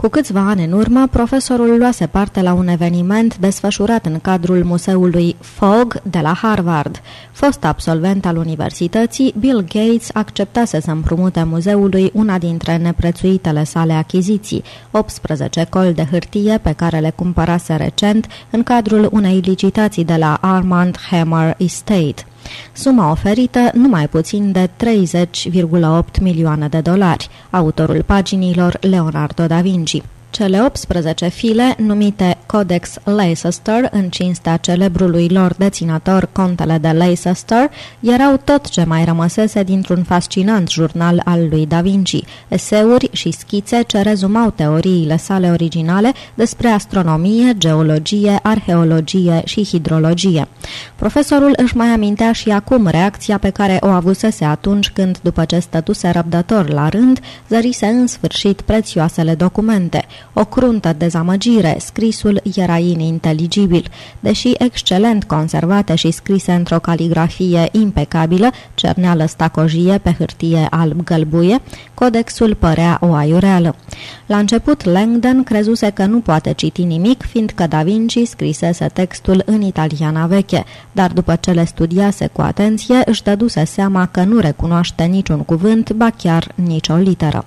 Cu câțiva ani în urmă, profesorul luase parte la un eveniment desfășurat în cadrul muzeului Fogg de la Harvard. Fost absolvent al universității, Bill Gates acceptase să împrumute muzeului una dintre neprețuitele sale achiziții, 18 coli de hârtie pe care le cumpărase recent în cadrul unei licitații de la Armand Hammer Estate. Suma oferită nu mai puțin de 30,8 milioane de dolari. Autorul paginilor Leonardo da Vinci. Cele 18 file, numite Codex Leicester, în cinstea celebrului lor deținător, contele de Leicester, erau tot ce mai rămăsese dintr-un fascinant jurnal al lui Da Vinci, eseuri și schițe ce rezumau teoriile sale originale despre astronomie, geologie, arheologie și hidrologie. Profesorul își mai amintea și acum reacția pe care o avusese atunci când, după ce stătuse răbdător la rând, zărise în sfârșit prețioasele documente – o cruntă dezamăgire, scrisul era ininteligibil. Deși excelent conservate și scrise într-o caligrafie impecabilă, cerneală stacojie pe hârtie alb-gălbuie, codexul părea o aiureală. La început, Langdon crezuse că nu poate citi nimic, fiindcă Da Vinci scrisese textul în italiana veche, dar după ce le studiase cu atenție, își dăduse seama că nu recunoaște niciun cuvânt, ba chiar nicio literă.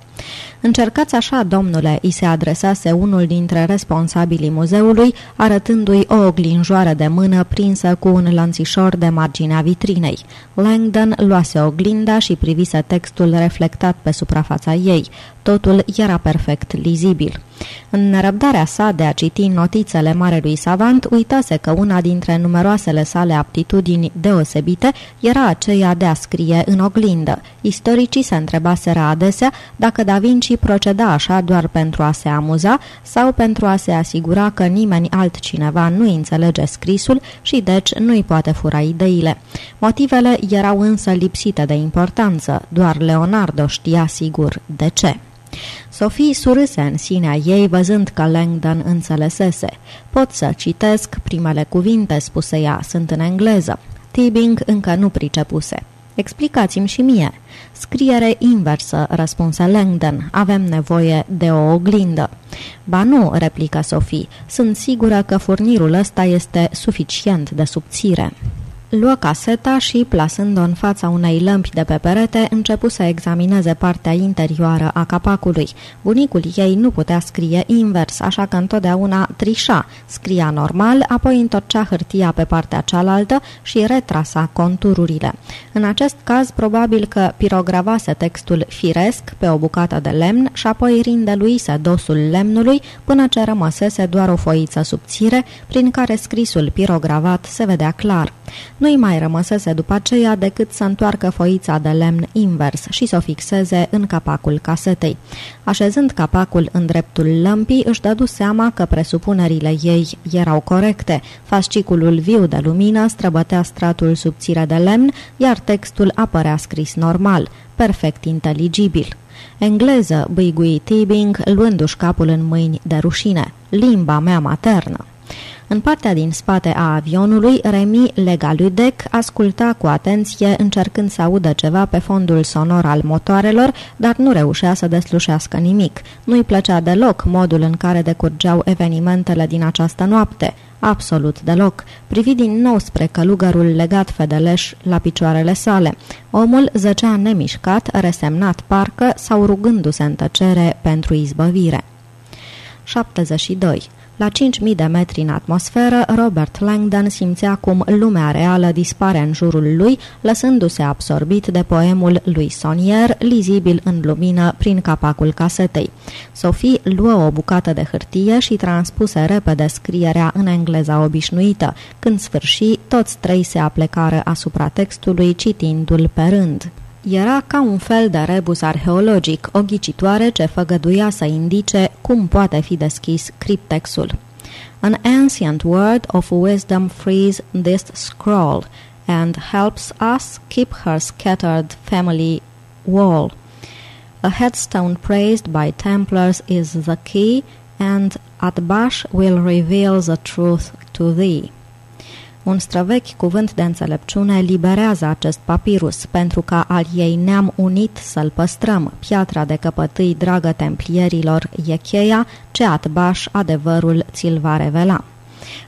Încercați așa, domnule, îi se adresase unul dintre responsabilii muzeului, arătându-i o oglinjoară de mână prinsă cu un lănțișor de marginea vitrinei. Langdon luase oglinda și privise textul reflectat pe suprafața ei. Totul era perfect lizibil. În nerăbdarea sa de a citi notițele marelui savant, uitase că una dintre numeroasele sale aptitudini deosebite era aceea de a scrie în oglindă. Istoricii se întrebaseră adesea dacă Da Vinci proceda așa doar pentru a se amuza sau pentru a se asigura că nimeni altcineva nu înțelege scrisul și deci nu-i poate fura ideile. Motivele erau însă lipsite de importanță, doar Leonardo știa sigur de ce. Sophie surâse în sinea ei văzând că Langdon înțelesese. Pot să citesc primele cuvinte, spuse ea, sunt în engleză. Tibing încă nu pricepuse. Explicați-mi și mie. Scriere inversă, răspunse Langdon. Avem nevoie de o oglindă. Ba nu, replică Sophie. Sunt sigură că furnirul ăsta este suficient de subțire. Luă caseta și, plasând-o în fața unei lămpi de pe perete, începu să examineze partea interioară a capacului. Bunicul ei nu putea scrie invers, așa că întotdeauna trișa, scria normal, apoi întorcea hârtia pe partea cealaltă și retrasa contururile. În acest caz, probabil că pirogravase textul firesc pe o bucată de lemn și apoi rindeluise dosul lemnului până ce rămăsese doar o foiță subțire, prin care scrisul pirogravat se vedea clar. Nu-i mai rămăsese după aceea decât să întoarcă foița de lemn invers și să o fixeze în capacul casetei. Așezând capacul în dreptul lămpii, își dădu seama că presupunerile ei erau corecte. Fasciculul viu de lumină străbătea stratul subțire de lemn, iar textul apărea scris normal, perfect inteligibil. Engleză, băigui Tibing, luându-și capul în mâini de rușine. Limba mea maternă. În partea din spate a avionului, Remi Legaludec asculta cu atenție, încercând să audă ceva pe fondul sonor al motoarelor, dar nu reușea să deslușească nimic. Nu-i plăcea deloc modul în care decurgeau evenimentele din această noapte. Absolut deloc. Privi din nou spre călugărul legat fedeleș la picioarele sale. Omul zăcea nemișcat, resemnat parcă sau rugându-se în tăcere pentru izbăvire. 72. La 5.000 de metri în atmosferă, Robert Langdon simțea cum lumea reală dispare în jurul lui, lăsându-se absorbit de poemul lui Sonier, lizibil în lumină prin capacul casetei. Sophie luă o bucată de hârtie și transpuse repede scrierea în engleza obișnuită. Când sfârși, toți trei se aplecară asupra textului, citindu-l pe rând. Era ca un fel de rebus arheologic, o ghicitoare ce făgăduia să indice cum poate fi deschis criptexul. An ancient word of wisdom frees this scroll and helps us keep her scattered family wall. A headstone praised by Templars is the key, and Atbash will reveal the truth to thee. Un străvechi cuvânt de înțelepciune liberează acest papirus pentru ca al ei neam unit să-l păstrăm. Piatra de căpătâi dragă templierilor e cheia ce atbaș adevărul ți-l va revela.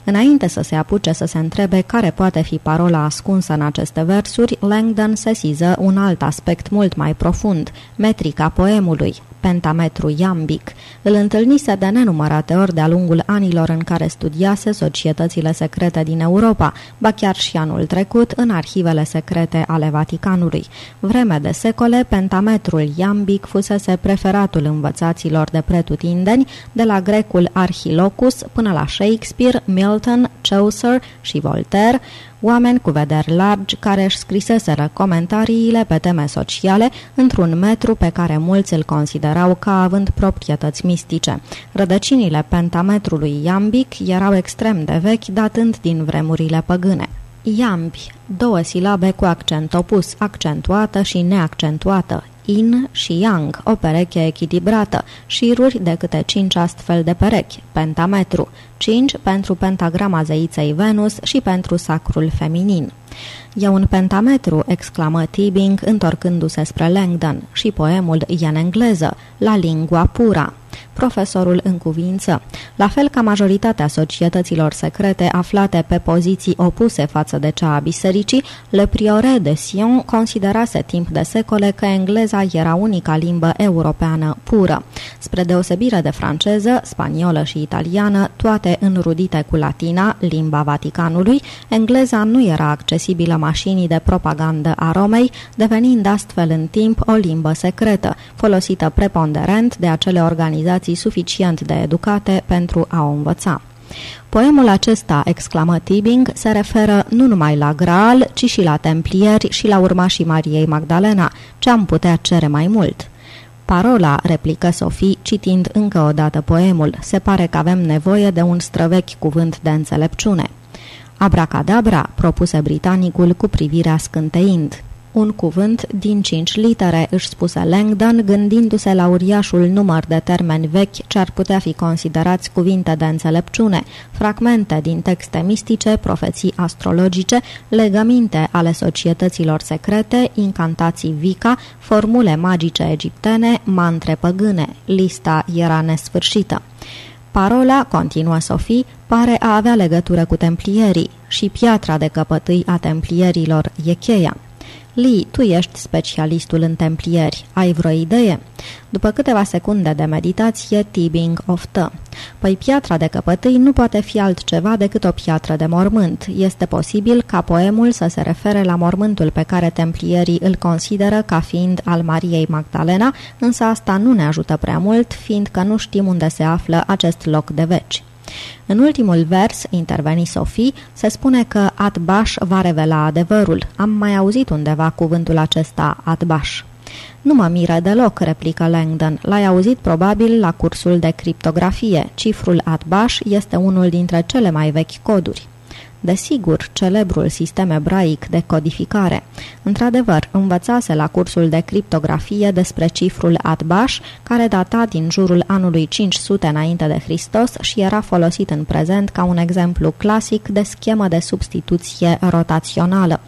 Înainte să se apuce să se întrebe care poate fi parola ascunsă în aceste versuri, Langdon sesiză un alt aspect mult mai profund, metrica poemului, pentametru iambic. Îl întâlnise de nenumărate ori de-a lungul anilor în care studiase societățile secrete din Europa, ba chiar și anul trecut în arhivele secrete ale Vaticanului. Vreme de secole, pentametrul iambic fusese preferatul învățaților de pretutindeni, de la grecul Archilocus până la Shakespeare, Milton, Chaucer și Voltaire, oameni cu vederi largi care își scriseseră comentariile pe teme sociale într-un metru pe care mulți îl considerau ca având proprietăți mistice. Rădăcinile pentametrului iambic erau extrem de vechi, datând din vremurile păgâne. Iambi, două silabe cu accent opus, accentuată și neaccentuată, in și yang, o pereche echilibrată, șiruri de câte cinci astfel de perechi, pentametru, 5 pentru pentagrama zeiței Venus și pentru sacrul feminin. E un pentametru, exclamă Tibing, întorcându-se spre Langdon, și poemul e în engleză, la lingua pura profesorul în cuvință. La fel ca majoritatea societăților secrete aflate pe poziții opuse față de cea a bisericii, Le Priore de Sion considerase timp de secole că engleza era unica limbă europeană pură. Spre deosebire de franceză, spaniolă și italiană, toate înrudite cu latina, limba Vaticanului, engleza nu era accesibilă mașinii de propagandă a Romei, devenind astfel în timp o limbă secretă, folosită preponderent de acele organizații suficient de educate pentru a o învăța. Poemul acesta, exclamă Tibing, se referă nu numai la Graal, ci și la templieri și la urmașii Mariei Magdalena, ce am putea cere mai mult. Parola, replică Sofie, citind încă o dată poemul, se pare că avem nevoie de un străvechi cuvânt de înțelepciune. Abracadabra, propuse britanicul cu privirea scânteind. Un cuvânt din cinci litere, își spuse Langdon, gândindu-se la uriașul număr de termeni vechi ce ar putea fi considerați cuvinte de înțelepciune, fragmente din texte mistice, profeții astrologice, legăminte ale societăților secrete, incantații Vica, formule magice egiptene, mantre păgâne. Lista era nesfârșită. Parola, continuă Sofie, pare a avea legătură cu templierii și piatra de căpătâi a templierilor e cheia. Lee, tu ești specialistul în templieri. Ai vreo idee? După câteva secunde de meditație, Tibing oftă. Păi piatra de căpătâi nu poate fi altceva decât o piatră de mormânt. Este posibil ca poemul să se refere la mormântul pe care templierii îl consideră ca fiind al Mariei Magdalena, însă asta nu ne ajută prea mult, fiindcă nu știm unde se află acest loc de veci. În ultimul vers, interveni Sofie, se spune că Atbaș va revela adevărul. Am mai auzit undeva cuvântul acesta, Atbaș. Nu mă miră deloc, replică Langdon. L-ai auzit probabil la cursul de criptografie. Cifrul Atbaș este unul dintre cele mai vechi coduri. Desigur, celebrul sistem ebraic de codificare. Într-adevăr, învățase la cursul de criptografie despre cifrul Atbaș, care data din jurul anului 500 înainte de Hristos și era folosit în prezent ca un exemplu clasic de schemă de substituție rotațională.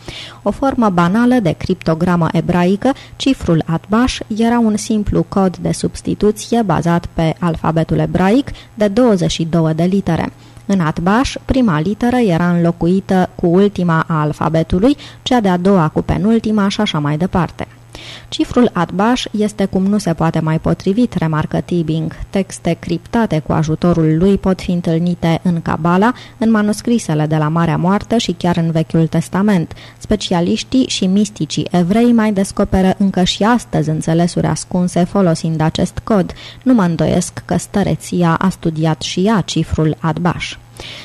O formă banală de criptogramă ebraică, cifrul Atbaș era un simplu cod de substituție bazat pe alfabetul ebraic de 22 de litere. În Atbaș, prima literă era înlocuită cu ultima a alfabetului, cea de-a doua cu penultima și așa mai departe. Cifrul Atbaș este cum nu se poate mai potrivit, remarcă Tibing. Texte criptate cu ajutorul lui pot fi întâlnite în Cabala, în manuscrisele de la Marea Moartă și chiar în Vechiul Testament. Specialiștii și misticii evrei mai descoperă încă și astăzi înțelesuri ascunse folosind acest cod. Nu mă îndoiesc că stăreția a studiat și ea cifrul Atbaș.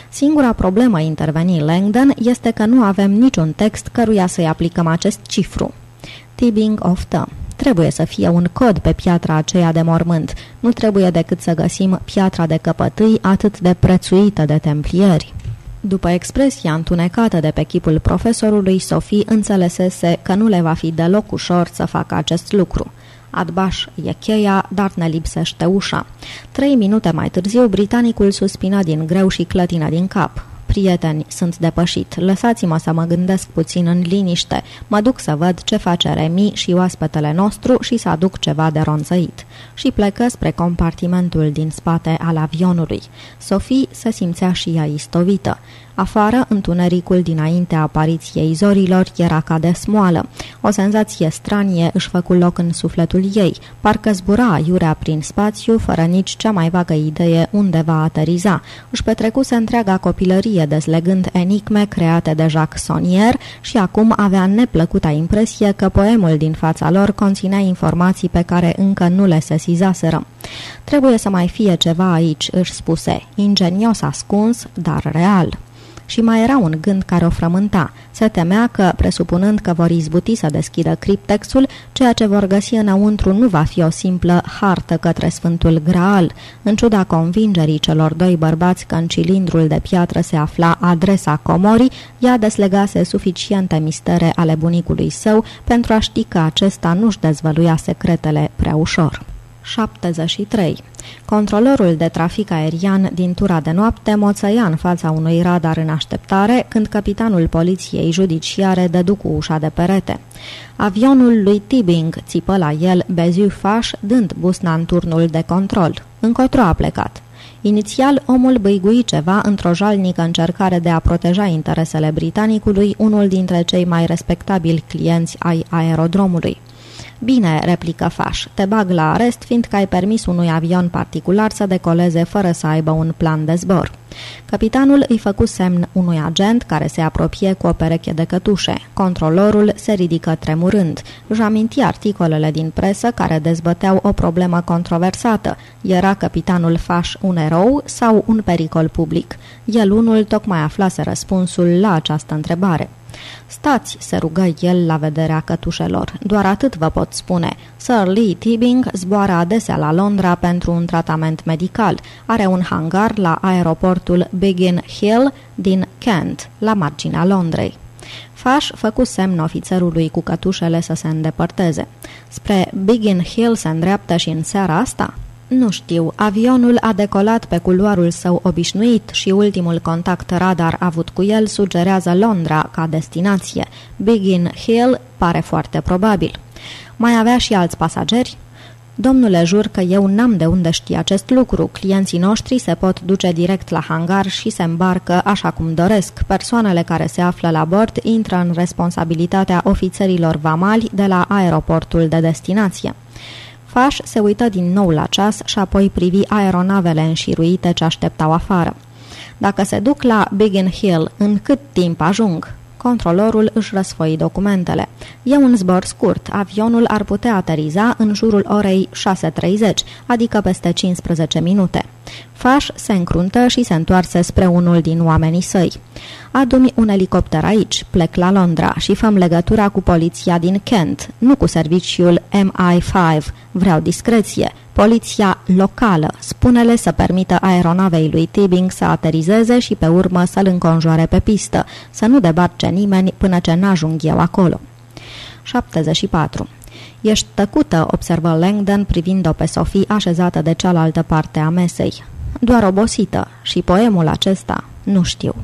Singura problemă, interveni Langdon, este că nu avem niciun text căruia să-i aplicăm acest cifru. Tibbing oftă. Trebuie să fie un cod pe piatra aceea de mormânt. Nu trebuie decât să găsim piatra de căpătâi atât de prețuită de templieri. După expresia întunecată de pe chipul profesorului, Sofie înțelesese că nu le va fi deloc ușor să facă acest lucru. Adbaș e cheia, dar ne lipsește ușa. Trei minute mai târziu, britanicul suspina din greu și clătină din cap. Prieteni, sunt depășit. Lăsați-mă să mă gândesc puțin în liniște. Mă duc să văd ce face Remi și oaspetele nostru și să aduc ceva de ronțăit. Și plecă spre compartimentul din spate al avionului. Sophie se simțea și ea istovită. Afară, întunericul dinaintea apariției zorilor era ca de smoală. O senzație stranie își făcu loc în sufletul ei. Parcă zbura iurea prin spațiu, fără nici cea mai vagă idee unde va ateriza. Își petrecuse întreaga copilărie dezlegând enigme create de Jacques Sonnier și acum avea neplăcuta impresie că poemul din fața lor conținea informații pe care încă nu le sesizaseră. Trebuie să mai fie ceva aici, își spuse, ingenios ascuns, dar real și mai era un gând care o frământa. Se temea că, presupunând că vor izbuti să deschidă criptexul, ceea ce vor găsi înăuntru nu va fi o simplă hartă către Sfântul Graal. În ciuda convingerii celor doi bărbați că în cilindrul de piatră se afla adresa comorii, ea deslegase suficiente mistere ale bunicului său pentru a ști că acesta nu-și dezvăluia secretele prea ușor. 73. Controlorul de trafic aerian din tura de noapte moțăia în fața unui radar în așteptare când capitanul poliției judiciare dădu cu ușa de perete. Avionul lui Tibing țipă la el beziu faș dând busna în turnul de control. Încotro a plecat. Inițial, omul băigui ceva într-o jalnică încercare de a proteja interesele britanicului, unul dintre cei mai respectabili clienți ai aerodromului. Bine, replică Faș, te bag la arest fiindcă ai permis unui avion particular să decoleze fără să aibă un plan de zbor. Capitanul îi făcu semn unui agent care se apropie cu o pereche de cătușe. Controlorul se ridică tremurând. Își aminti articolele din presă care dezbăteau o problemă controversată. Era capitanul Faș un erou sau un pericol public? El unul tocmai aflase răspunsul la această întrebare. Stați, se rugă el la vederea cătușelor. Doar atât vă pot spune. Sir Lee Tibing zboară adesea la Londra pentru un tratament medical. Are un hangar la aeroportul Biggin Hill din Kent, la marginea Londrei. Faș făcu semn ofițerului cu cătușele să se îndepărteze. Spre Biggin Hill se îndreaptă și în seara asta? Nu știu, avionul a decolat pe culoarul său obișnuit și ultimul contact radar avut cu el sugerează Londra ca destinație. Biggin Hill pare foarte probabil. Mai avea și alți pasageri? Domnule, jur că eu n-am de unde ști acest lucru. Clienții noștri se pot duce direct la hangar și se îmbarcă așa cum doresc. Persoanele care se află la bord intră în responsabilitatea ofițerilor vamali de la aeroportul de destinație. Faș se uită din nou la ceas și apoi privi aeronavele înșiruite ce așteptau afară. Dacă se duc la Biggin Hill, în cât timp ajung? Controlorul își răsfoi documentele. E un zbor scurt. Avionul ar putea ateriza în jurul orei 6.30, adică peste 15 minute. Faș se încruntă și se întoarse spre unul din oamenii săi. Adumi un elicopter aici, plec la Londra și făm legătura cu poliția din Kent, nu cu serviciul MI5. Vreau discreție. Poliția locală. Spune-le să permită aeronavei lui Tibing să aterizeze și pe urmă să-l înconjoare pe pistă, să nu debarce nimeni până ce n-ajung eu acolo. 74. Ești tăcută, observă Langdon privind-o pe Sophie așezată de cealaltă parte a mesei. Doar obosită. Și poemul acesta? Nu știu.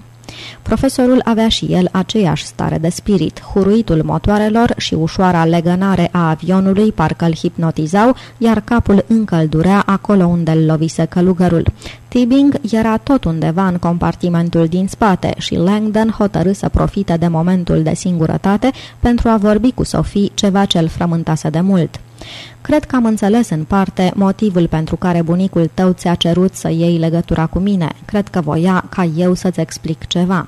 Profesorul avea și el aceeași stare de spirit. Huruitul motoarelor și ușoara legănare a avionului parcă îl hipnotizau, iar capul încă îl durea acolo unde îl lovise călugărul. Tibing era tot undeva în compartimentul din spate și Langdon hotărâ să profite de momentul de singurătate pentru a vorbi cu Sophie ceva ce îl frământase de mult. Cred că am înțeles în parte motivul pentru care bunicul tău ți-a cerut să iei legătura cu mine. Cred că voia ca eu să-ți explic ceva.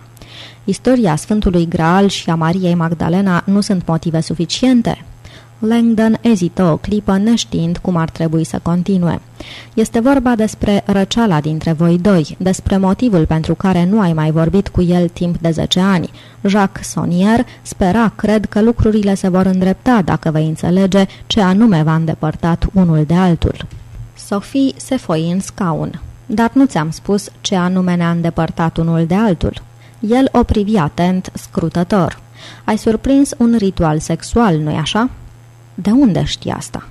Istoria Sfântului Graal și a Mariei Magdalena nu sunt motive suficiente? Langdon ezită o clipă neștiind cum ar trebui să continue. Este vorba despre răceala dintre voi doi, despre motivul pentru care nu ai mai vorbit cu el timp de 10 ani. Jacques Sonnier spera, cred, că lucrurile se vor îndrepta dacă vei înțelege ce anume v-a îndepărtat unul de altul. Sophie se foi în scaun. Dar nu ți-am spus ce anume ne-a îndepărtat unul de altul. El o privi atent, scrutător. Ai surprins un ritual sexual, nu-i așa?" De unde știi asta?"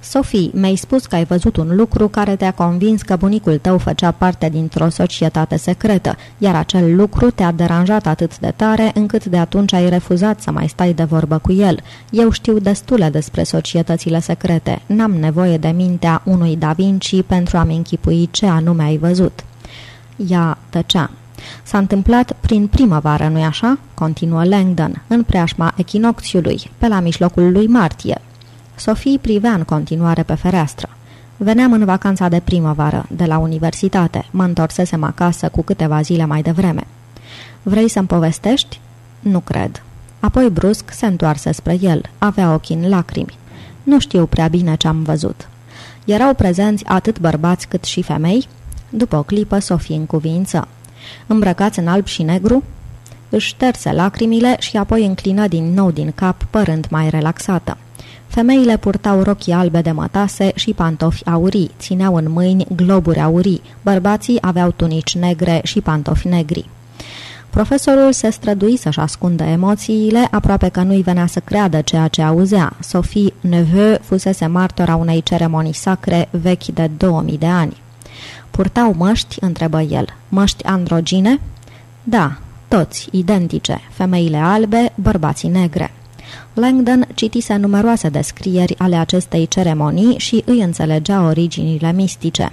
Sophie, mi-ai spus că ai văzut un lucru care te-a convins că bunicul tău făcea parte dintr-o societate secretă, iar acel lucru te-a deranjat atât de tare încât de atunci ai refuzat să mai stai de vorbă cu el. Eu știu destule despre societățile secrete. N-am nevoie de mintea unui Da Vinci pentru a-mi închipui ce anume ai văzut. Ea tăcea. S-a întâmplat prin primăvară, nu-i așa? Continuă Langdon, în preajma echinocțiului, pe la mijlocul lui martie. Sofie privea în continuare pe fereastră. Veneam în vacanța de primăvară, de la universitate. Mă întorsesem acasă cu câteva zile mai devreme. Vrei să-mi povestești? Nu cred. Apoi brusc se întoarse spre el. Avea ochii în lacrimi. Nu știu prea bine ce am văzut. Erau prezenți atât bărbați cât și femei? După o clipă, Sofie în cuvință. Îmbrăcați în alb și negru? Își șterse lacrimile și apoi înclină din nou din cap, părând mai relaxată. Femeile purtau rochii albe de mătase și pantofi aurii, țineau în mâini globuri aurii, bărbații aveau tunici negre și pantofi negri. Profesorul se strădui să-și ascundă emoțiile, aproape că nu-i venea să creadă ceea ce auzea. Sophie Neveu fusese martora unei ceremonii sacre vechi de 2000 de ani. Purtau măști? întrebă el. Măști androgine? Da, toți, identice, femeile albe, bărbații negre. Langdon citise numeroase descrieri ale acestei ceremonii și îi înțelegea originile mistice.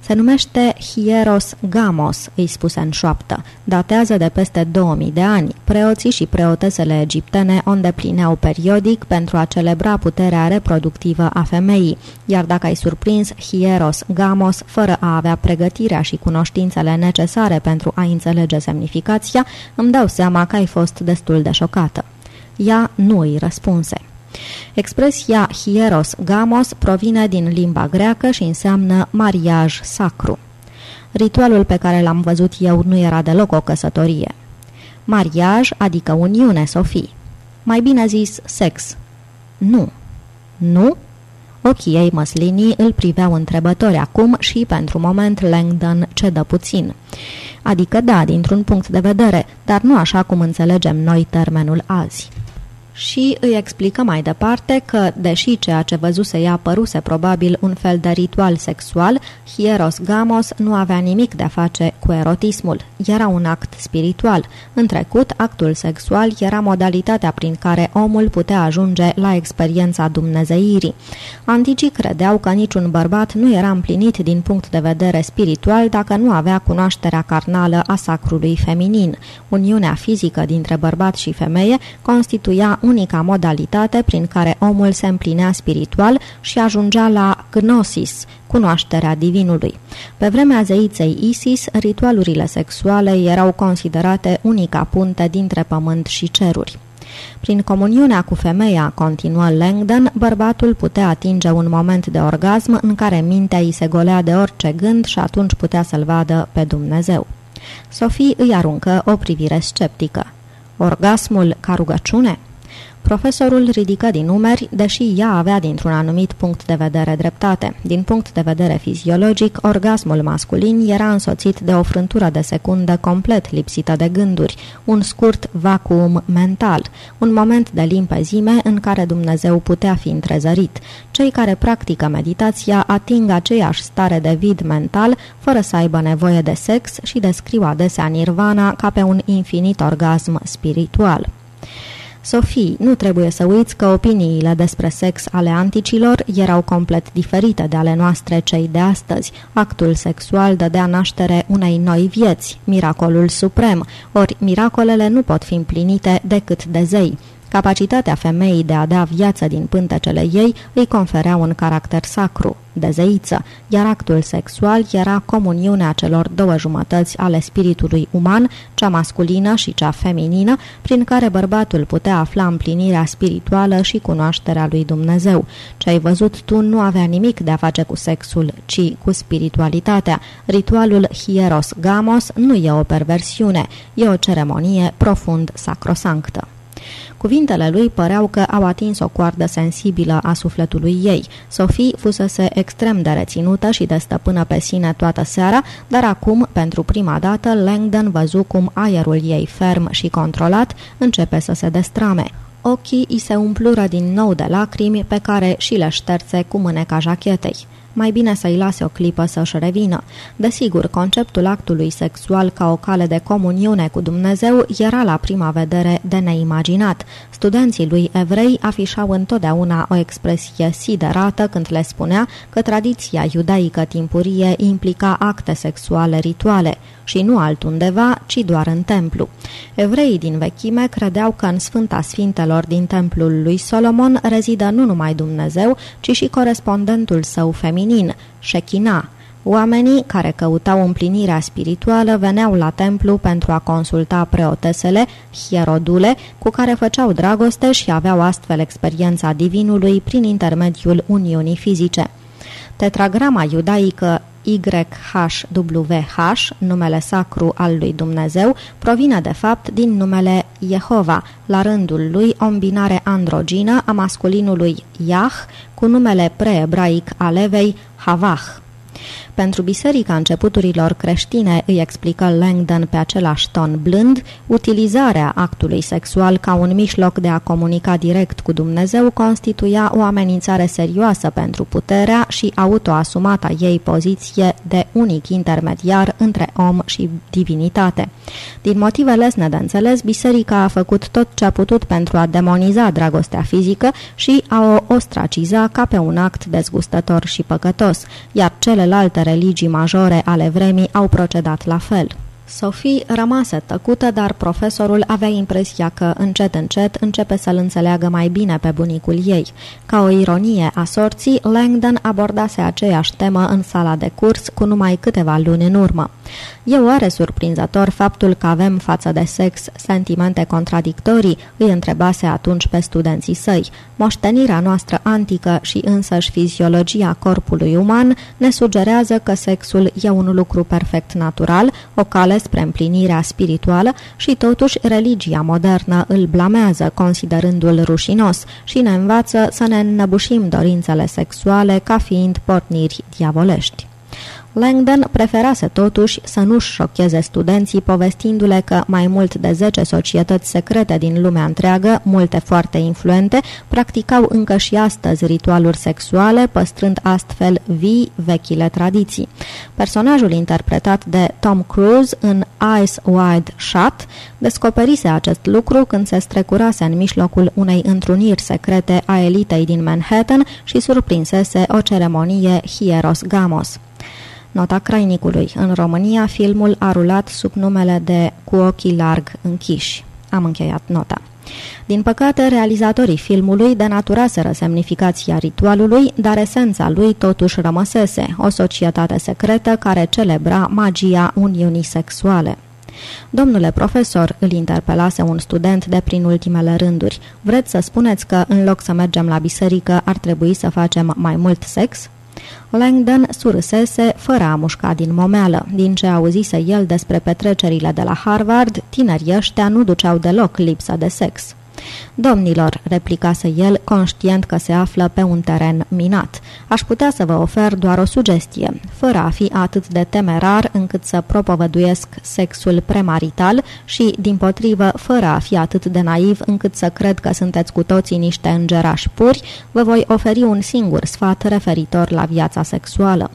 Se numește Hieros Gamos, îi spuse în șoaptă. Datează de peste 2000 de ani. Preoții și preotesele egiptene o îndeplineau periodic pentru a celebra puterea reproductivă a femeii, iar dacă ai surprins Hieros Gamos fără a avea pregătirea și cunoștințele necesare pentru a înțelege semnificația, îmi dau seama că ai fost destul de șocată. Ea nu îi răspunse. Expresia hieros gamos provine din limba greacă și înseamnă mariaj sacru. Ritualul pe care l-am văzut eu nu era deloc o căsătorie. Mariaj, adică uniune, Sofie. Mai bine zis, sex. Nu. Nu? Ochii ei măslinii îl priveau întrebători acum și, pentru moment, Langdon cedă puțin. Adică da, dintr-un punct de vedere, dar nu așa cum înțelegem noi termenul azi și îi explică mai departe că, deși ceea ce văzuse ea păruse probabil un fel de ritual sexual, Hieros Gamos nu avea nimic de a face cu erotismul. Era un act spiritual. În trecut, actul sexual era modalitatea prin care omul putea ajunge la experiența dumnezeirii. Anticii credeau că niciun bărbat nu era împlinit din punct de vedere spiritual dacă nu avea cunoașterea carnală a sacrului feminin. Uniunea fizică dintre bărbat și femeie constituia unica modalitate prin care omul se împlinea spiritual și ajungea la gnosis, cunoașterea divinului. Pe vremea zeiței Isis, ritualurile sexuale erau considerate unica punte dintre pământ și ceruri. Prin comuniunea cu femeia, continuă Langdon, bărbatul putea atinge un moment de orgasm în care mintea îi se golea de orice gând și atunci putea să-l vadă pe Dumnezeu. Sofie îi aruncă o privire sceptică. Orgasmul ca rugăciune? Profesorul ridică din numeri, deși ea avea dintr-un anumit punct de vedere dreptate. Din punct de vedere fiziologic, orgasmul masculin era însoțit de o frântură de secundă complet lipsită de gânduri, un scurt vacuum mental, un moment de limpezime în care Dumnezeu putea fi întrezărit. Cei care practică meditația ating aceeași stare de vid mental, fără să aibă nevoie de sex și descriu adesea nirvana ca pe un infinit orgasm spiritual. Sofie, nu trebuie să uiți că opiniile despre sex ale anticilor erau complet diferite de ale noastre cei de astăzi. Actul sexual dădea naștere unei noi vieți, miracolul suprem, ori miracolele nu pot fi împlinite decât de zei. Capacitatea femeii de a da viață din pântecele ei îi conferea un caracter sacru, de zeiță, iar actul sexual era comuniunea celor două jumătăți ale spiritului uman, cea masculină și cea feminină, prin care bărbatul putea afla împlinirea spirituală și cunoașterea lui Dumnezeu. Ce ai văzut tu nu avea nimic de a face cu sexul, ci cu spiritualitatea. Ritualul Hieros Gamos nu e o perversiune, e o ceremonie profund sacrosanctă. Cuvintele lui păreau că au atins o coardă sensibilă a sufletului ei. Sophie fusese extrem de reținută și de stăpână pe sine toată seara, dar acum, pentru prima dată, Langdon văzu cum aerul ei ferm și controlat începe să se destrame. ochii îi se umplură din nou de lacrimi pe care și le șterțe cu mâneca jachetei mai bine să-i lase o clipă să-și revină. Desigur, conceptul actului sexual ca o cale de comuniune cu Dumnezeu era la prima vedere de neimaginat. Studenții lui evrei afișau întotdeauna o expresie siderată când le spunea că tradiția iudaică timpurie implica acte sexuale rituale și nu altundeva, ci doar în templu. Evreii din vechime credeau că în Sfânta Sfintelor din templul lui Solomon rezidă nu numai Dumnezeu, ci și corespondentul său feminin, Shechina. Oamenii care căutau împlinirea spirituală veneau la templu pentru a consulta preotesele, hierodule, cu care făceau dragoste și aveau astfel experiența divinului prin intermediul uniunii fizice. Tetragrama iudaică YHWH, numele sacru al lui Dumnezeu, provine de fapt din numele Jehova, la rândul lui o îmbinare androgină a masculinului Yah cu numele preebraic al Evei Havah. Pentru biserica începuturilor creștine, îi explică Langdon pe același ton blând, utilizarea actului sexual ca un mijloc de a comunica direct cu Dumnezeu constituia o amenințare serioasă pentru puterea și autoasumata ei poziție de unic intermediar între om și divinitate. Din motive lesne de înțeles, biserica a făcut tot ce a putut pentru a demoniza dragostea fizică și a o ostraciza ca pe un act dezgustător și păcătos, iar celelalte religii majore ale vremii au procedat la fel. Sophie rămase tăcută, dar profesorul avea impresia că, încet, încet, începe să-l înțeleagă mai bine pe bunicul ei. Ca o ironie a sorții, Langdon abordase aceeași temă în sala de curs cu numai câteva luni în urmă. E oare surprinzător faptul că avem față de sex sentimente contradictorii? Îi întrebase atunci pe studenții săi. Moștenirea noastră antică și însăși fiziologia corpului uman ne sugerează că sexul e un lucru perfect natural, o cale spre împlinirea spirituală și totuși religia modernă îl blamează considerându-l rușinos și ne învață să ne înnăbușim dorințele sexuale ca fiind porniri diavolești. Langdon preferase totuși să nu-și șocheze studenții povestindu-le că mai mult de 10 societăți secrete din lumea întreagă, multe foarte influente, practicau încă și astăzi ritualuri sexuale, păstrând astfel vii vechile tradiții. Personajul interpretat de Tom Cruise în Eyes Wide Shut descoperise acest lucru când se strecurase în mijlocul unei întruniri secrete a elitei din Manhattan și surprinsese o ceremonie Hieros Gamos. Nota crainicului. În România, filmul a rulat sub numele de Cu ochii larg închiși. Am încheiat nota. Din păcate, realizatorii filmului denaturaseră semnificația ritualului, dar esența lui totuși rămăsese, o societate secretă care celebra magia uniunii sexuale. Domnule profesor, îl interpelase un student de prin ultimele rânduri, vreți să spuneți că în loc să mergem la biserică ar trebui să facem mai mult sex? Langdon sursese fără a mușca din momeală. Din ce auzise el despre petrecerile de la Harvard, tinerii ăștia nu duceau deloc lipsa de sex. Domnilor, replicase el, conștient că se află pe un teren minat. Aș putea să vă ofer doar o sugestie, fără a fi atât de temerar încât să propovăduiesc sexul premarital și, din potrivă, fără a fi atât de naiv încât să cred că sunteți cu toții niște îngerași puri, vă voi oferi un singur sfat referitor la viața sexuală.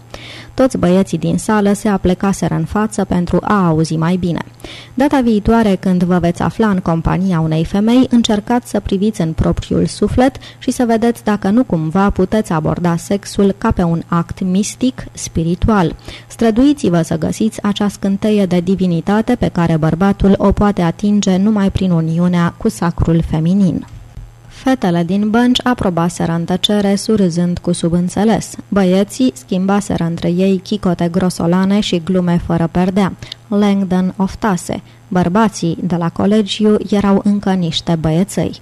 Toți băieții din sală se aplecaseră în față pentru a auzi mai bine. Data viitoare, când vă veți afla în compania unei femei, încercați să priviți în propriul suflet și să vedeți dacă nu cumva puteți aborda sexul ca pe un act mistic, spiritual. Străduiți-vă să găsiți acea scânteie de divinitate pe care bărbatul o poate atinge numai prin uniunea cu sacrul feminin. Fetele din bănci aprobaseră în tăcere, surâzând cu subînțeles. Băieții schimbaseră între ei chicote grosolane și glume fără perdea. Langdon oftase. Bărbații de la colegiu erau încă niște băieței.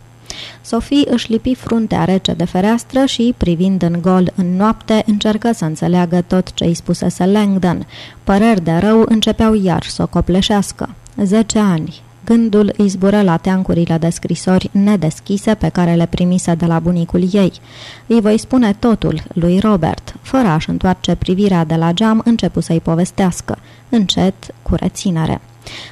Sophie își lipi fruntea rece de fereastră și, privind în gol în noapte, încercă să înțeleagă tot ce îi spusese Langdon. Păreri de rău începeau iar să o copleșească. Zece ani, Gândul îi zbură la teancurile de scrisori nedeschise pe care le primise de la bunicul ei. Îi voi spune totul lui Robert. Fără a-și întoarce privirea de la geam, începu să-i povestească. încet, cu reținere.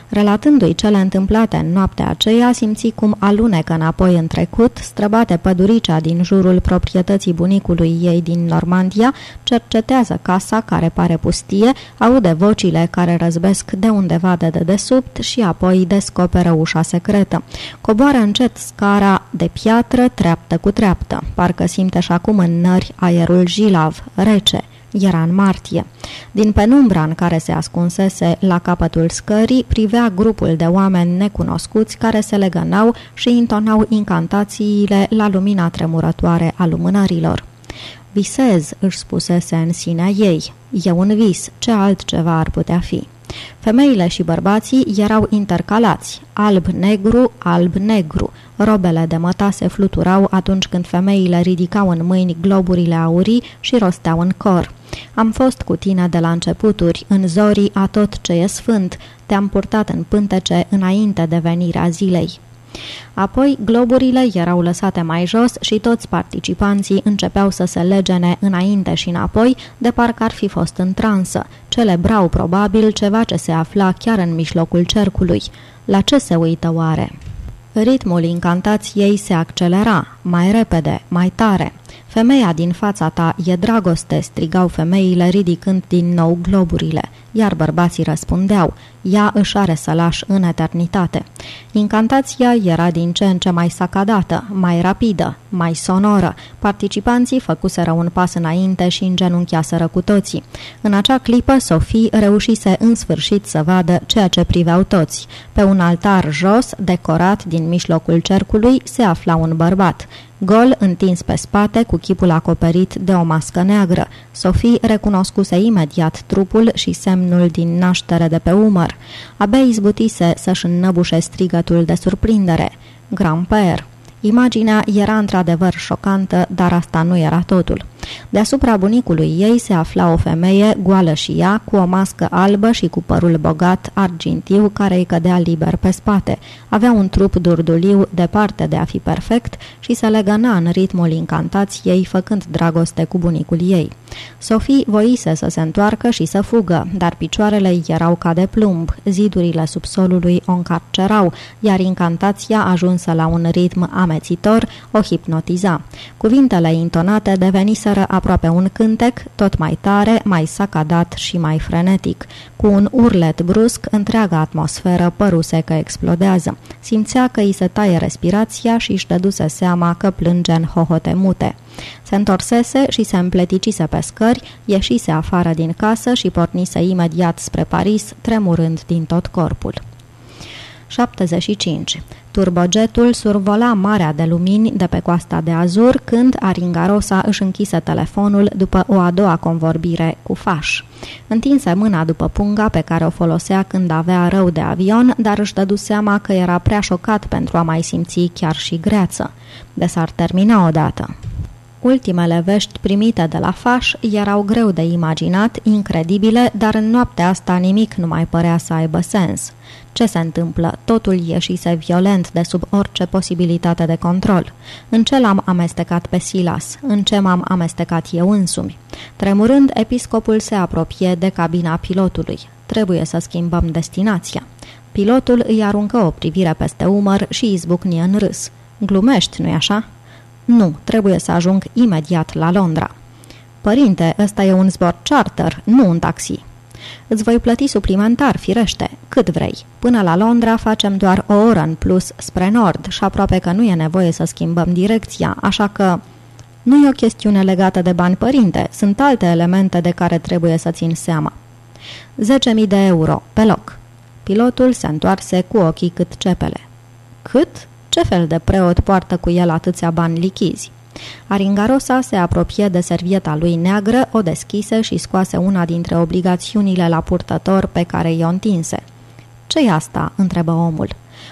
Relatându-i cele întâmplate în noaptea aceea, simți cum alunecă înapoi în trecut, străbate păduricea din jurul proprietății bunicului ei din Normandia, cercetează casa care pare pustie, aude vocile care răzbesc de undeva de dedesubt și apoi descoperă ușa secretă. Coboară încet scara de piatră, treaptă cu treaptă. Parcă simte și acum în nări aerul jilav, rece. Era în martie. Din penumbra în care se ascunsese la capătul scării, privea grupul de oameni necunoscuți care se legănau și intonau incantațiile la lumina tremurătoare a lumânărilor. Visez, își spusese în sinea ei. E un vis, ce altceva ar putea fi? Femeile și bărbații erau intercalați, alb-negru, alb-negru. Robele de mătase fluturau atunci când femeile ridicau în mâini globurile aurii și rosteau în cor. Am fost cu tine de la începuturi, în zorii a tot ce e sfânt, te-am purtat în pântece înainte de venirea zilei. Apoi, globurile erau lăsate mai jos și toți participanții începeau să se legene înainte și înapoi, de parcă ar fi fost în transă. Celebrau probabil ceva ce se afla chiar în mijlocul cercului. La ce se uită oare? Ritmul incantației se accelera, mai repede, mai tare. Femeia din fața ta e dragoste, strigau femeile ridicând din nou globurile, iar bărbații răspundeau, ea își are sălaș în eternitate. Incantația era din ce în ce mai sacadată, mai rapidă, mai sonoră. Participanții făcuseră un pas înainte și îngenunchiaseră cu toții. În acea clipă, Sofie reușise în sfârșit să vadă ceea ce priveau toți. Pe un altar jos, decorat din mijlocul cercului, se afla un bărbat. Gol, întins pe spate, cu chipul acoperit de o mască neagră. Sofie recunoscuse imediat trupul și semnul din naștere de pe umăr. Abia izbutise să-și înnăbușe strigătul de surprindere. Grand-père! Imaginea era într-adevăr șocantă, dar asta nu era totul. Deasupra bunicului ei se afla o femeie, goală și ea, cu o mască albă și cu părul bogat, argintiu, care îi cădea liber pe spate. Avea un trup durduliu, departe de a fi perfect, și se legăna în ritmul incantației, făcând dragoste cu bunicul ei. Sofie voise să se întoarcă și să fugă, dar picioarele erau ca de plumb, zidurile subsolului o încarcerau, iar incantația, ajunsă la un ritm amețitor, o hipnotiza. Cuvintele intonate deveniseră aproape un cântec, tot mai tare, mai sacadat și mai frenetic. Cu un urlet brusc, întreaga atmosferă păruse că explodează. Simțea că îi se taie respirația și își dăduse seama că plânge în hohote mute. Se întorsese și se împleticise pe scări, ieșise afară din casă și pornise imediat spre Paris, tremurând din tot corpul. 75. Turbojetul survola marea de lumini de pe coasta de Azur când Aringarosa își închise telefonul după o a doua convorbire cu Faș. Întinse mâna după punga pe care o folosea când avea rău de avion, dar își dădu seama că era prea șocat pentru a mai simți chiar și greață. De s-ar termina odată. Ultimele vești primite de la Faș erau greu de imaginat, incredibile, dar în noaptea asta nimic nu mai părea să aibă sens. Ce se întâmplă? Totul ieșise violent de sub orice posibilitate de control. În ce l-am amestecat pe Silas? În ce m-am amestecat eu însumi? Tremurând, episcopul se apropie de cabina pilotului. Trebuie să schimbăm destinația. Pilotul îi aruncă o privire peste umăr și izbucni în râs. Glumești, nu-i așa? Nu, trebuie să ajung imediat la Londra. Părinte, ăsta e un zbor charter, nu un taxi. Îți voi plăti suplimentar, firește, cât vrei. Până la Londra facem doar o oră în plus spre nord și aproape că nu e nevoie să schimbăm direcția, așa că... Nu e o chestiune legată de bani, părinte, sunt alte elemente de care trebuie să țin seama. 10.000 de euro, pe loc. Pilotul se întoarse cu ochii cât cepele. Cât? Ce fel de preot poartă cu el atâția bani lichizi? Aringarosa se apropie de servieta lui neagră, o deschise și scoase una dintre obligațiunile la purtător pe care i-o întinse. Ce-i asta?" întrebă omul.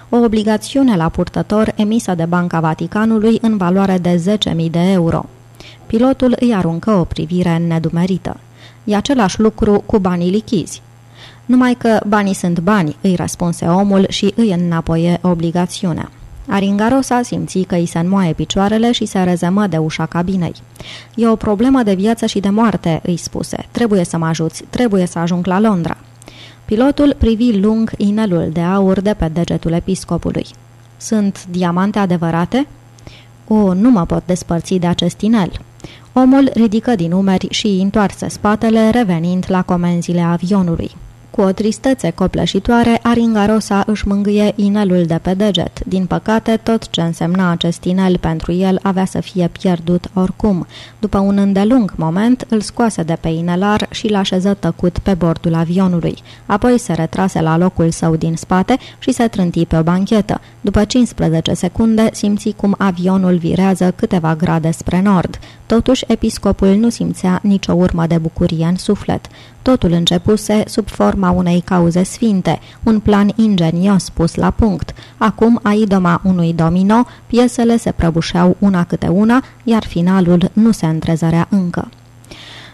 O obligațiune la purtător emisă de Banca Vaticanului în valoare de 10.000 de euro. Pilotul îi aruncă o privire nedumerită. E același lucru cu banii lichizi. Numai că banii sunt bani, îi răspunse omul și îi înapoie obligațiunea. Aringarosa simți că îi se înmoaie picioarele și se rezemă de ușa cabinei. E o problemă de viață și de moarte, îi spuse. Trebuie să mă ajuți, trebuie să ajung la Londra. Pilotul privi lung inelul de aur de pe degetul episcopului. Sunt diamante adevărate?" O, nu mă pot despărți de acest inel." Omul ridică din umeri și întoarse spatele, revenind la comenzile avionului. Cu o tristețe copleșitoare, Aringarosa își mângâie inelul de pe deget. Din păcate, tot ce însemna acest inel pentru el avea să fie pierdut oricum. După un îndelung moment, îl scoase de pe inelar și l așeză tăcut pe bordul avionului. Apoi se retrase la locul său din spate și se trânti pe o banchetă. După 15 secunde, simți cum avionul virează câteva grade spre nord. Totuși, episcopul nu simțea nicio urmă de bucurie în suflet. Totul începuse sub forma unei cauze sfinte, un plan ingenios pus la punct. Acum, a idoma unui domino, piesele se prăbușeau una câte una, iar finalul nu se întrezărea încă.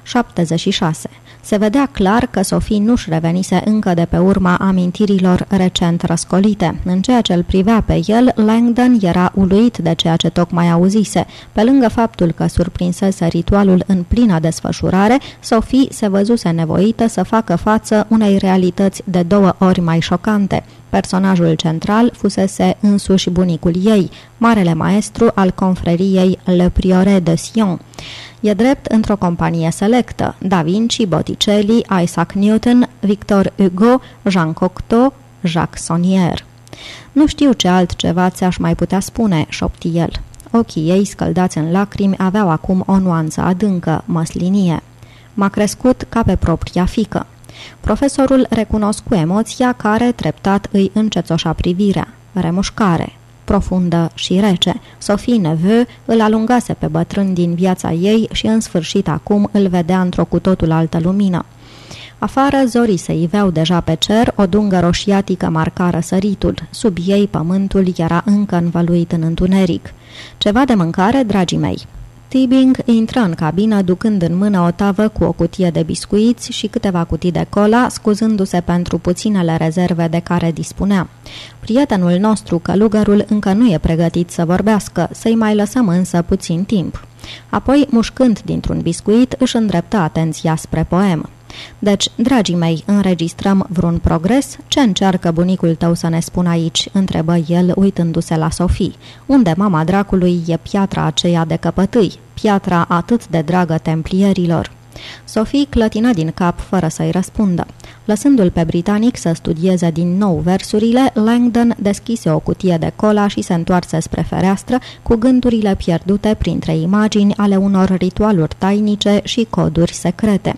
76. Se vedea clar că Sofie nu-și revenise încă de pe urma amintirilor recent răscolite. În ceea ce îl privea pe el, Langdon era uluit de ceea ce tocmai auzise. Pe lângă faptul că surprinsese ritualul în plină desfășurare, Sofie se văzuse nevoită să facă față unei realități de două ori mai șocante. Personajul central fusese însuși bunicul ei, marele maestru al confreriei Le Priore de Sion. E drept într-o companie selectă, Da Vinci, Botticelli, Isaac Newton, Victor Hugo, Jean Cocteau, Jacques Sonnier. Nu știu ce altceva ți-aș mai putea spune, șopti el. Ochii ei, scăldați în lacrimi, aveau acum o nuanță adâncă, măslinie. M-a crescut ca pe propria fică. Profesorul recunoscu emoția care treptat îi încețoșa privirea. Remușcare, profundă și rece. Sophie Neveu îl alungase pe bătrân din viața ei și în sfârșit acum îl vedea într-o cu totul altă lumină. Afară, zorii se iveau deja pe cer, o dungă roșiatică marca răsăritul. Sub ei, pământul era încă învăluit în întuneric. Ceva de mâncare, dragii mei?" Tibing intră în cabină ducând în mână o tavă cu o cutie de biscuiți și câteva cutii de cola, scuzându-se pentru puținele rezerve de care dispunea. Prietenul nostru, călugărul, încă nu e pregătit să vorbească, să-i mai lăsăm însă puțin timp. Apoi, mușcând dintr-un biscuit, își îndreptă atenția spre poem. Deci, dragii mei, înregistrăm vreun progres? Ce încearcă bunicul tău să ne spună aici?" întrebă el, uitându-se la Sofie. Unde mama dracului e piatra aceea de căpătâi, piatra atât de dragă templierilor?" Sophie clătină din cap fără să-i răspundă. Lăsându-l pe britanic să studieze din nou versurile, Langdon deschise o cutie de cola și se întoarse spre fereastră cu gândurile pierdute printre imagini ale unor ritualuri tainice și coduri secrete.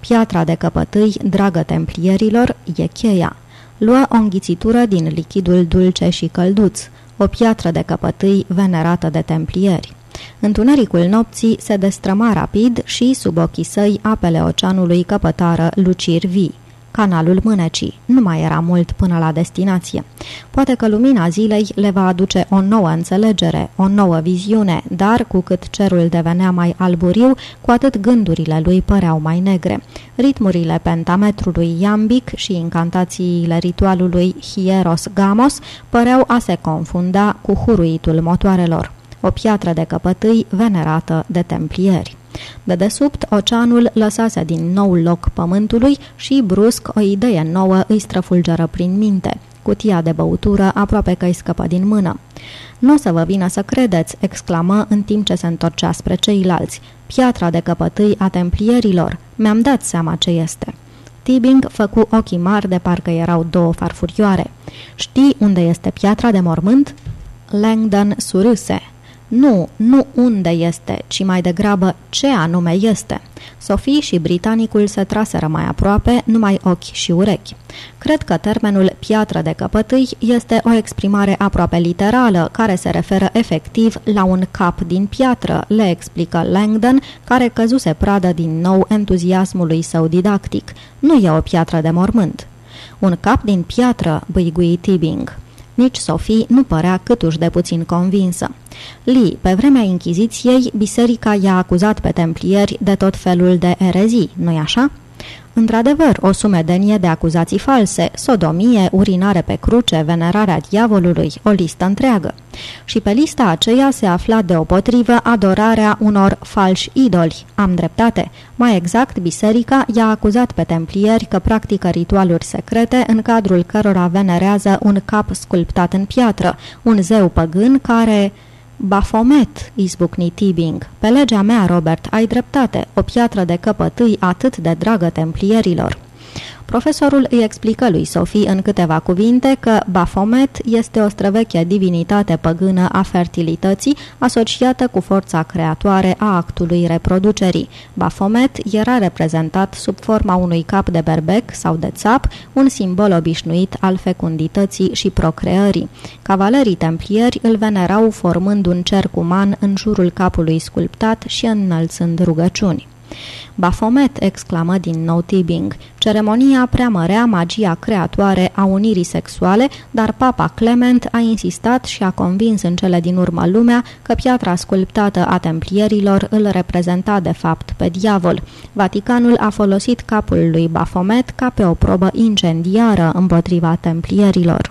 Piatra de căpătâi, dragă templierilor, e cheia. Lua o înghițitură din lichidul dulce și călduț, o piatră de căpătâi venerată de templieri. Întunericul nopții se destrăma rapid și, sub ochii săi, apele oceanului căpătară luciri vii canalul mânecii. Nu mai era mult până la destinație. Poate că lumina zilei le va aduce o nouă înțelegere, o nouă viziune, dar cu cât cerul devenea mai alburiu, cu atât gândurile lui păreau mai negre. Ritmurile pentametrului iambic și incantațiile ritualului Hieros Gamos păreau a se confunda cu huruitul motoarelor o piatră de căpătâi venerată de templieri. De desubt, oceanul lăsase din nou loc pământului și brusc o idee nouă îi străfulgeră prin minte. Cutia de băutură aproape că îi scăpă din mână. Nu o să vă vină să credeți!" exclamă în timp ce se întorcea spre ceilalți. Piatra de căpătâi a templierilor! Mi-am dat seama ce este!" Tibing făcu ochii mari de parcă erau două farfurioare. Știi unde este piatra de mormânt?" Langdon surâse. Nu, nu unde este, ci mai degrabă ce anume este. Sofie și britanicul se traseră mai aproape, numai ochi și urechi. Cred că termenul piatră de căpătâi este o exprimare aproape literală, care se referă efectiv la un cap din piatră, le explică Langdon, care căzuse pradă din nou entuziasmului său didactic. Nu e o piatră de mormânt. Un cap din piatră, băigui Tibing. Nici Sophie nu părea câtuși de puțin convinsă. Li, pe vremea Inchiziției, biserica i-a acuzat pe templieri de tot felul de erezii, nu-i așa? Într-adevăr, o sumedenie de acuzații false, sodomie, urinare pe cruce, venerarea diavolului, o listă întreagă. Și pe lista aceea se afla deopotrivă adorarea unor falși idoli. Am dreptate. Mai exact, biserica i-a acuzat pe templieri că practică ritualuri secrete în cadrul cărora venerează un cap sculptat în piatră, un zeu păgân care Bafomet, izbucni Tibing. Pe legea mea, Robert, ai dreptate, o piatră de căpătâi atât de dragă templierilor. Profesorul îi explică lui Sophie în câteva cuvinte că Baphomet este o străveche divinitate păgână a fertilității asociată cu forța creatoare a actului reproducerii. Baphomet era reprezentat sub forma unui cap de berbec sau de țap, un simbol obișnuit al fecundității și procreării. Cavalerii templieri îl venerau formând un cerc uman în jurul capului sculptat și înălțând rugăciuni. Bafomet, exclamă din nou Tibing. Ceremonia preamărea magia creatoare a unirii sexuale, dar papa Clement a insistat și a convins în cele din urmă lumea că piatra sculptată a templierilor îl reprezenta de fapt pe diavol. Vaticanul a folosit capul lui Bafomet ca pe o probă incendiară împotriva templierilor.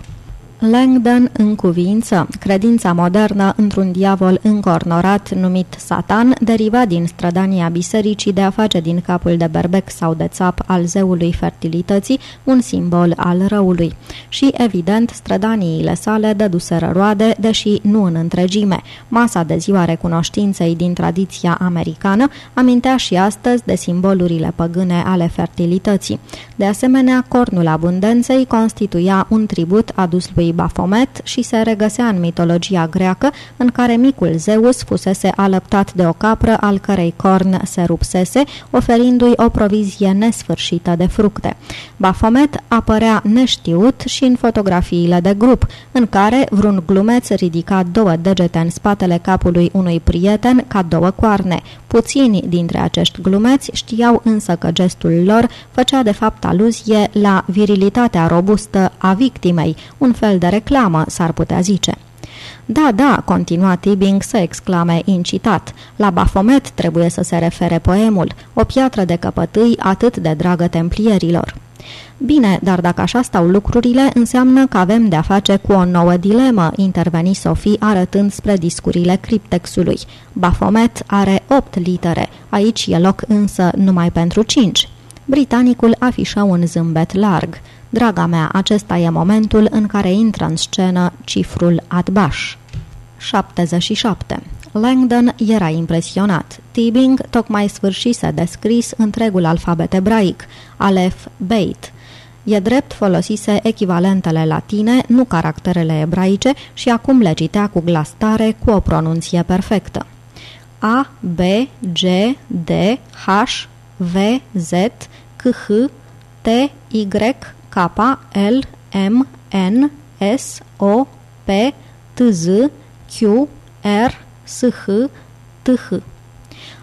Langdon în cuvință, credința modernă într-un diavol încornorat numit Satan, deriva din strădania bisericii de a face din capul de berbec sau de țap al zeului fertilității un simbol al răului. Și, evident, strădaniile sale dăduseră roade, deși nu în întregime. Masa de ziua recunoștinței din tradiția americană amintea și astăzi de simbolurile păgâne ale fertilității. De asemenea, cornul abundenței constituia un tribut adus lui lui Baphomet și se regăsea în mitologia greacă, în care micul Zeus fusese alăptat de o capră al cărei corn se rupsese, oferindu-i o provizie nesfârșită de fructe. Baphomet apărea neștiut și în fotografiile de grup, în care vreun glumeț ridica două degete în spatele capului unui prieten ca două coarne. Puțini dintre acești glumeți știau însă că gestul lor făcea de fapt aluzie la virilitatea robustă a victimei, un fel de reclamă, s-ar putea zice. Da, da, continua Tibing să exclame incitat. La Bafomet trebuie să se refere poemul, o piatră de căpătâi atât de dragă templierilor. Bine, dar dacă așa stau lucrurile, înseamnă că avem de-a face cu o nouă dilemă, interveni Sofie arătând spre discurile criptexului. Bafomet are opt litere, aici e loc însă numai pentru cinci. Britanicul afișă un zâmbet larg. Draga mea, acesta e momentul în care intră în scenă cifrul Atbaș. 77. Langdon era impresionat. Tibing tocmai sfârșise de scris întregul alfabet ebraic, Alef Beit. E drept folosise echivalentele latine, nu caracterele ebraice, și acum le citea cu glas tare, cu o pronunție perfectă. A, B, G, D, H, V, Z, C, H, T, Y, K, L, M, N, S, O, P, T, Z, Q, R, S, H, T, H.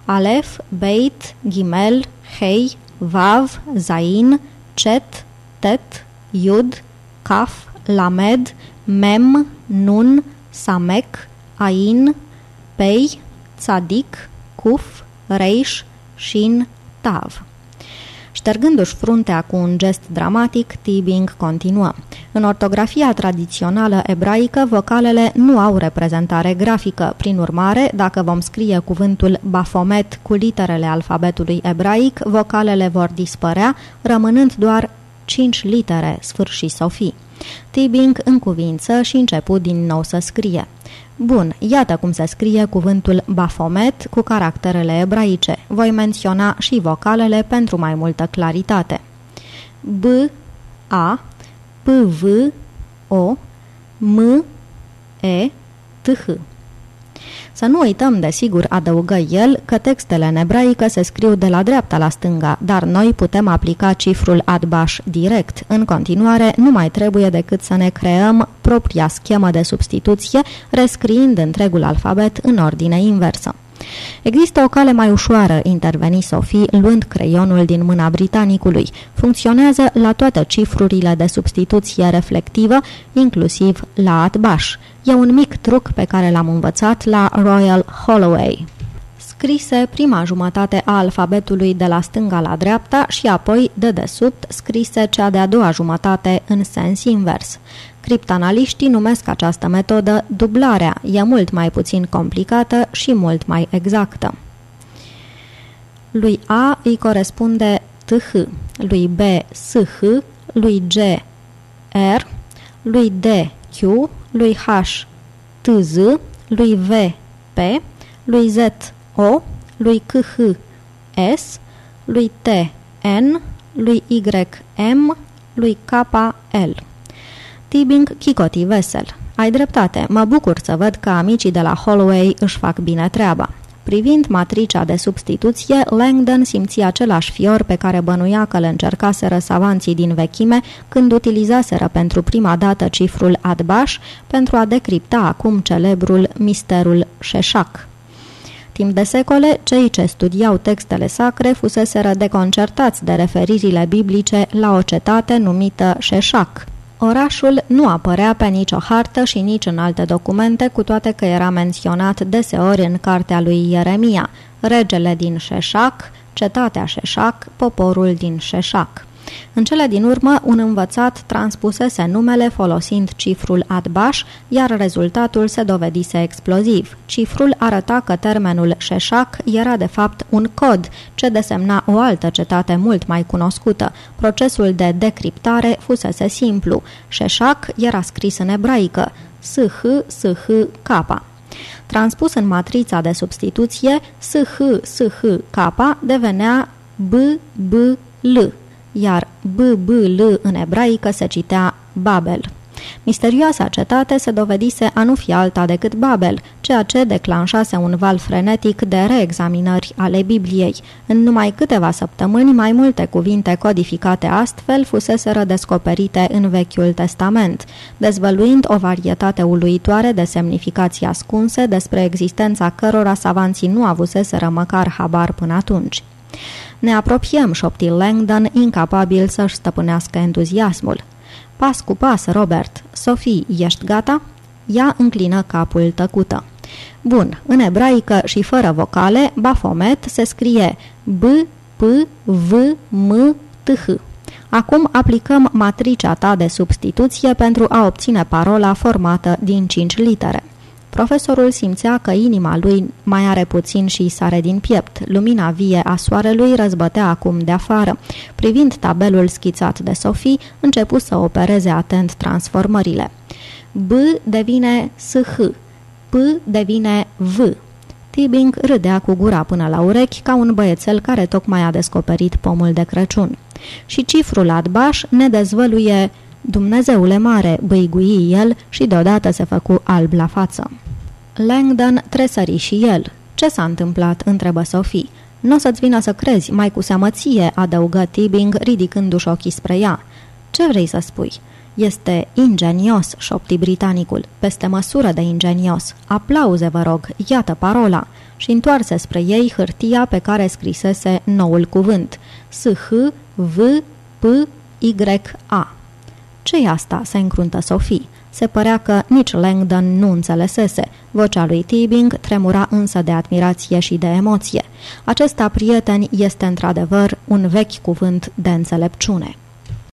Alef, Beit, Gimel, Hei, Vav, Zain, Cet, Tet, Yud, Kaf, Lamed, Mem, Nun, Samek, Ain, Pei, Tzadik, Kuf, Reish, Shin, Tav. Ștergându-și fruntea cu un gest dramatic, Tibing continuă. În ortografia tradițională ebraică, vocalele nu au reprezentare grafică. Prin urmare, dacă vom scrie cuvântul Bafomet cu literele alfabetului ebraic, vocalele vor dispărea, rămânând doar 5 litere, sfârșit Sofie. Tibing în cuvință și început din nou să scrie. Bun, iată cum se scrie cuvântul Bafomet cu caracterele ebraice. Voi menționa și vocalele pentru mai multă claritate. B, A, P, V, O, M, E, T, H. Să nu uităm, desigur, adăugă el, că textele în ebraică se scriu de la dreapta la stânga, dar noi putem aplica cifrul adbaș direct. În continuare, nu mai trebuie decât să ne creăm propria schemă de substituție, rescriind întregul alfabet în ordine inversă. Există o cale mai ușoară, interveni Sophie, luând creionul din mâna britanicului. Funcționează la toate cifrurile de substituție reflectivă, inclusiv la atbaș. E un mic truc pe care l-am învățat la Royal Holloway. scrise prima jumătate a alfabetului de la stânga la dreapta și apoi, de desubt, scrise cea de-a doua jumătate în sens invers. Criptanaliștii numesc această metodă dublarea, e mult mai puțin complicată și mult mai exactă. Lui A îi corespunde TH, lui B SH, lui G R, lui D Q, lui H TZ, lui V P, lui Z O, lui KH S, lui T N, lui Y M, lui K L. Tibing chicoti vesel. Ai dreptate, mă bucur să văd că amicii de la Holloway își fac bine treaba. Privind matricea de substituție, Langdon simți același fior pe care bănuia că le încercaseră savanții din vechime când utilizaseră pentru prima dată cifrul Adbash pentru a decripta acum celebrul misterul Sheshak. Timp de secole, cei ce studiau textele sacre fuseseră deconcertați de referirile biblice la o cetate numită Sheshak, Orașul nu apărea pe nicio hartă și nici în alte documente, cu toate că era menționat deseori în cartea lui Ieremia, regele din Șeșac, cetatea Șeșac, poporul din Șeșac. În cele din urmă, un învățat transpusese numele folosind cifrul Adbaș, iar rezultatul se dovedise exploziv. Cifrul arăta că termenul Șeșac era de fapt un cod, ce desemna o altă cetate mult mai cunoscută. Procesul de decriptare fusese simplu. Șeșac era scris în ebraică, SH, SH, K. Transpus în matrița de substituție, SH, SH, K devenea B, B, L iar B-B-L în ebraică se citea Babel. Misterioasa cetate se dovedise a nu fi alta decât Babel, ceea ce declanșase un val frenetic de reexaminări ale Bibliei. În numai câteva săptămâni, mai multe cuvinte codificate astfel fuseseră descoperite în Vechiul Testament, dezvăluind o varietate uluitoare de semnificații ascunse despre existența cărora savanții nu avuseseră măcar habar până atunci. Ne apropiem, șopti Langdon, incapabil să-și stăpânească entuziasmul. Pas cu pas, Robert. Sophie, ești gata?" Ea înclină capul tăcută. Bun, în ebraică și fără vocale, Bafomet se scrie B, P, V, M, T, H. Acum aplicăm matricea ta de substituție pentru a obține parola formată din 5 litere. Profesorul simțea că inima lui mai are puțin și sare din piept. Lumina vie a soarelui răzbătea acum de afară. Privind tabelul schițat de Sofie, începu să opereze atent transformările. B devine SH, P devine V. Tibing râdea cu gura până la urechi ca un băiețel care tocmai a descoperit pomul de Crăciun. Și cifrul Adbaș ne dezvăluie Dumnezeule mare, băigui el și deodată se făcu alb la față. Langdon tresări și el. Ce s-a întâmplat?" întrebă Sophie. Nu o să-ți vină să crezi, mai cu seamăție," adăugă Tibing, ridicându-și ochii spre ea. Ce vrei să spui?" Este ingenios," șopti britanicul, peste măsură de ingenios. Aplauze, vă rog, iată parola." Și întoarse spre ei hârtia pe care scrisese noul cuvânt. S-H, V, P, Y, A. Ce-i asta?" se încruntă Sophie. Se părea că nici Langdon nu înțelesese. Vocea lui Tibing tremura însă de admirație și de emoție. Acesta, prieteni, este într-adevăr un vechi cuvânt de înțelepciune.